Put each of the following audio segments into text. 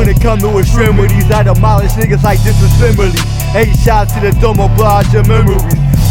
When it come to extremities, I demolish niggas like disassembly. Eight shots to the dome blast your memories.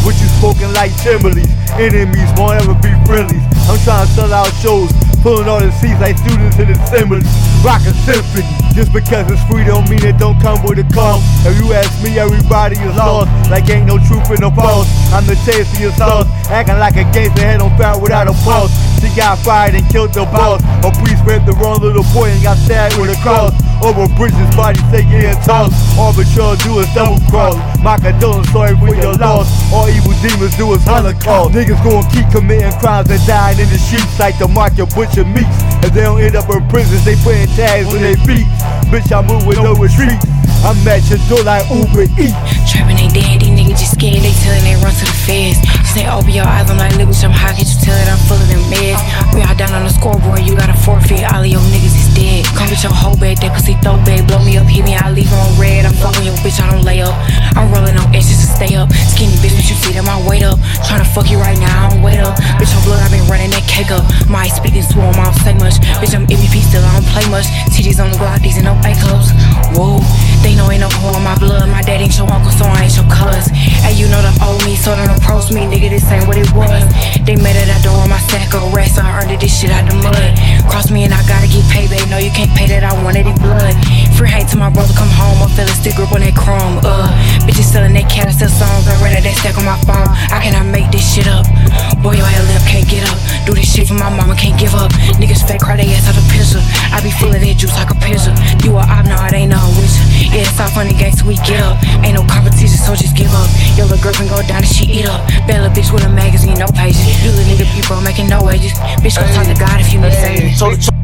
What you spoken like Timberleys. Enemies won't ever be friendlies. I'm trying to sell out shows, pulling all the seats like students in assembly. Rock a symphony. Just because it's free don't mean it don't come with a cost. If you ask me, everybody is lost. Like ain't no truth in the false. I'm the taste of your sauce. Acting like a gangster head on fire without a pulse. She got fired and killed the boss. A priest raped the wrong little boy and got stabbed with a cross. Over bridges, body taking and tossed. Betrayal do is double cross. My condolence, sorry for your loss. All evil demons do is holocaust. Niggas gon' keep committing crimes and dying in the streets like the market butcher meats. If they don't end up in prisons, they putting tags on their feet. Bitch, I move with no retreat. I'm at your door like Uber Eats. Trapping they dead, these niggas just scared, they tellin' they run to the feds. Say open your eyes, I'm like, look bitch, I'm high, can't you tell that I'm full of them meds? We all down on the scoreboard, you gotta forfeit, all with your whole bag, that pussy throw bag, blow me up, hit me, I leave on red. I'm fucking your bitch, I don't lay up. I'm rolling on edges to stay up. Skinny bitch, but you see that my weight up. Tryna fuck you right now, I don't wait up. Bitch, I'm blood, i been running that cake up. My speaking swarm, I don't say much. Bitch, I'm MVP still, I don't play much. TDs on the block, these ain't no A clubs. Whoa, they know ain't no whore in my blood. My dad ain't your uncle, so I ain't your cuz. Hey, you know them owe me, so don't approach me, nigga. This ain't what it was. They made it out door on my sack of rest, so I earned it, this shit out the mud. Get paid, babe. No, you can't pay that, I wanted it blood. Free hate to my brother come home, I feel a stick grip on that chrome. Uh, bitches selling that cat, I sell songs, I ran out that stack on my phone. I cannot make this shit up. Boy, your ass lip can't get up. Do this shit for my mama, can't give up. Niggas fake cry they ass out the pizza. I be full of that juice like a pizza. You a op, no, it ain't no witcher. Yeah, it's all funny games, we get up. Ain't no competition, so just give up. Your little girl can go down and she eat up. Little bitch with a magazine, no pages. You little nigga people making no wages. Bitch, go talk to God if you. So the